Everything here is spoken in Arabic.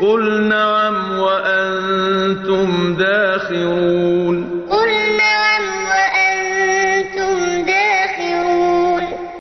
قُلْ نَعَمْ وَأَنتُمْ دَاخِرُونَ